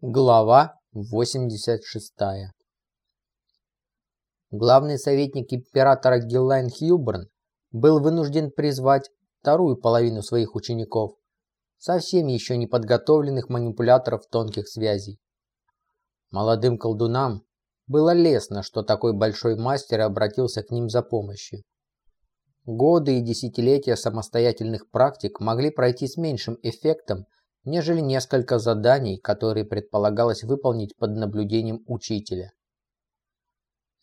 Глава 86. Главный советник императора Гиллайн Хьюберн был вынужден призвать вторую половину своих учеников, совсем еще не подготовленных манипуляторов тонких связей. Молодым колдунам было лестно, что такой большой мастер обратился к ним за помощью. Годы и десятилетия самостоятельных практик могли пройти с меньшим эффектом, нежели несколько заданий, которые предполагалось выполнить под наблюдением учителя.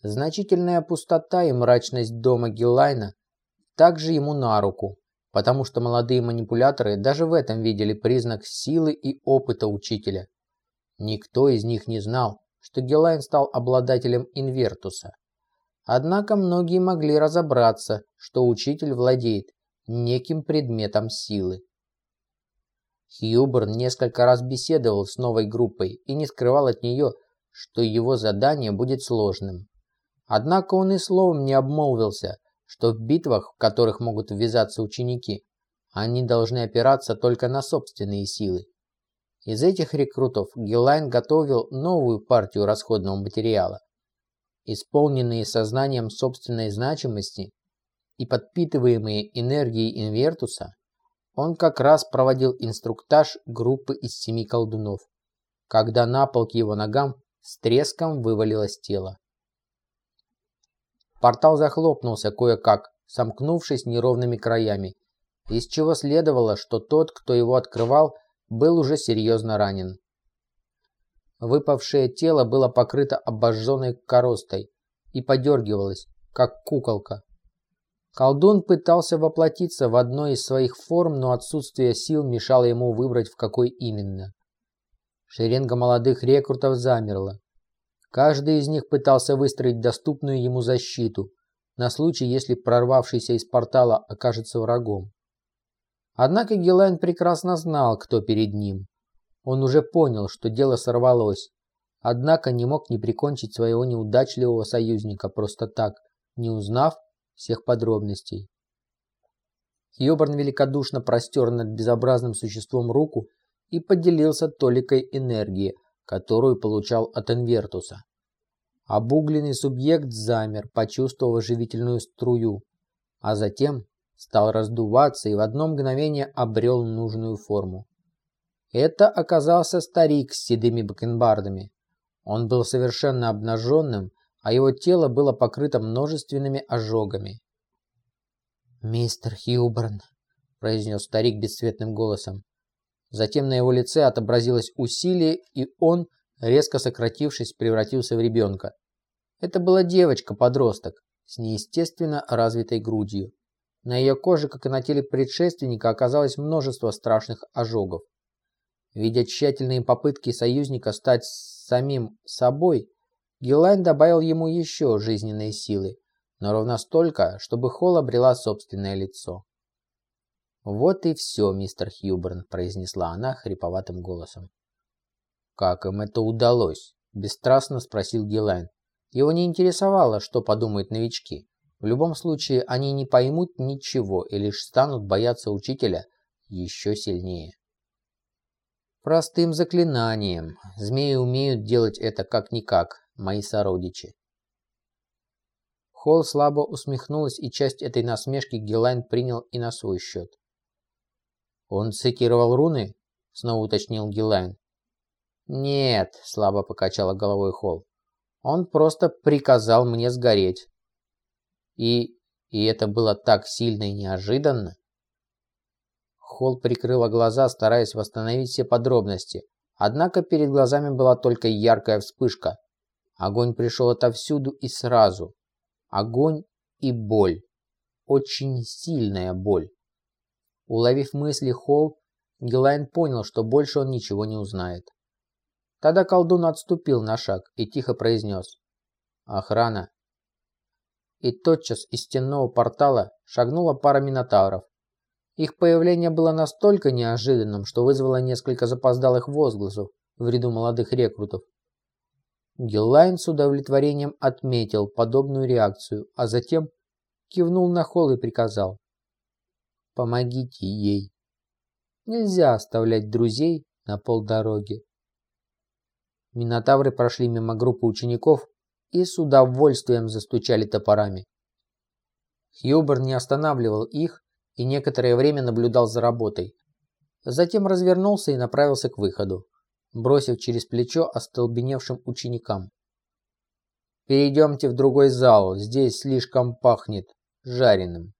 Значительная пустота и мрачность дома Гиллайна также ему на руку, потому что молодые манипуляторы даже в этом видели признак силы и опыта учителя. Никто из них не знал, что Гиллайн стал обладателем инвертуса. Однако многие могли разобраться, что учитель владеет неким предметом силы. Хьюберн несколько раз беседовал с новой группой и не скрывал от нее, что его задание будет сложным. Однако он и словом не обмолвился, что в битвах, в которых могут ввязаться ученики, они должны опираться только на собственные силы. Из этих рекрутов Гиллайн готовил новую партию расходного материала. Исполненные сознанием собственной значимости и подпитываемые энергией Инвертуса, он как раз проводил инструктаж группы из семи колдунов, когда на пол к его ногам с треском вывалилось тело. Портал захлопнулся кое-как, сомкнувшись неровными краями, из чего следовало, что тот, кто его открывал, был уже серьезно ранен. Выпавшее тело было покрыто обожженной коростой и подергивалось, как куколка. Колдун пытался воплотиться в одной из своих форм, но отсутствие сил мешало ему выбрать, в какой именно. Шеренга молодых рекрутов замерла. Каждый из них пытался выстроить доступную ему защиту, на случай, если прорвавшийся из портала окажется врагом. Однако Гелайн прекрасно знал, кто перед ним. Он уже понял, что дело сорвалось, однако не мог не прикончить своего неудачливого союзника просто так, не узнав, всех подробностей. Йоборн великодушно простер над безобразным существом руку и поделился толикой энергии, которую получал от Инвертуса. Обугленный субъект замер, почувствовав живительную струю, а затем стал раздуваться и в одно мгновение обрел нужную форму. Это оказался старик с седыми бакенбардами. Он был совершенно обнаженным а его тело было покрыто множественными ожогами. «Мистер Хьюберн», – произнес старик бесцветным голосом. Затем на его лице отобразилось усилие, и он, резко сократившись, превратился в ребенка. Это была девочка-подросток с неестественно развитой грудью. На ее коже, как и на теле предшественника, оказалось множество страшных ожогов. Видя тщательные попытки союзника стать самим собой, Гиллайн добавил ему еще жизненные силы, но ровно столько, чтобы Холл обрела собственное лицо. «Вот и все, мистер Хьюберн», – произнесла она хриповатым голосом. «Как им это удалось?» – бесстрастно спросил Гиллайн. Его не интересовало, что подумают новички. В любом случае, они не поймут ничего и лишь станут бояться учителя еще сильнее. Простым заклинанием. Змеи умеют делать это как-никак, мои сородичи. Холл слабо усмехнулась, и часть этой насмешки Гелайн принял и на свой счет. «Он цитировал руны?» — снова уточнил Гелайн. «Нет», — слабо покачала головой Холл. «Он просто приказал мне сгореть». «И... и это было так сильно и неожиданно?» Холл прикрыла глаза, стараясь восстановить все подробности. Однако перед глазами была только яркая вспышка, Огонь пришел отовсюду и сразу. Огонь и боль. Очень сильная боль. Уловив мысли Холл, Гелайн понял, что больше он ничего не узнает. Тогда колдун отступил на шаг и тихо произнес. «Охрана!» И тотчас из стенного портала шагнула пара минотавров. Их появление было настолько неожиданным, что вызвало несколько запоздалых возгласов в ряду молодых рекрутов. Гиллайн с удовлетворением отметил подобную реакцию, а затем кивнул на холл и приказал. «Помогите ей. Нельзя оставлять друзей на полдороги». Минотавры прошли мимо группы учеников и с удовольствием застучали топорами. Хьюбер не останавливал их и некоторое время наблюдал за работой. Затем развернулся и направился к выходу, бросив через плечо остолбеневшим ученикам. «Перейдемте в другой зал, здесь слишком пахнет жареным».